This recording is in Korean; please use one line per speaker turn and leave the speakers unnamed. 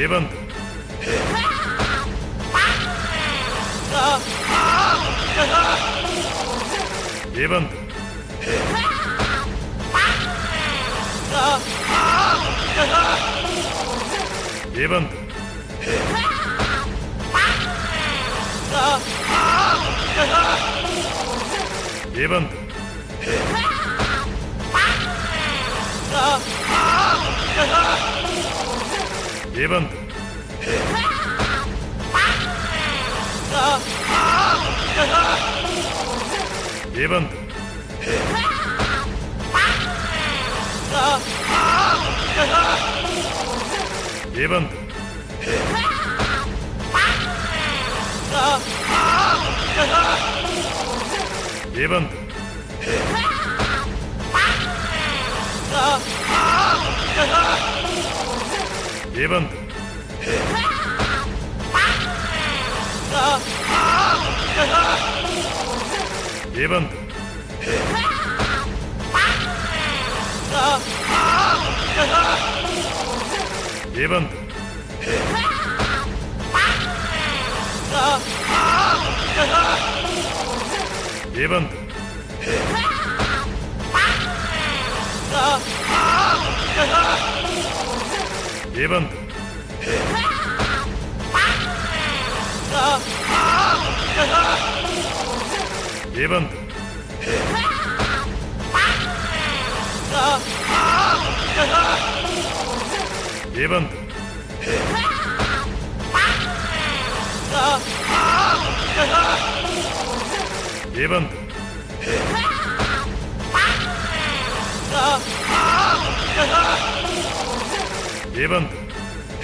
예반다. 예반다. 예반다. 예반다. 예반다. 예방다. 예방다. 예방다. 예방다. 예방다. 예방다. 예반다 예반다 예반다 예 예반다. 예반다. 예반다. 예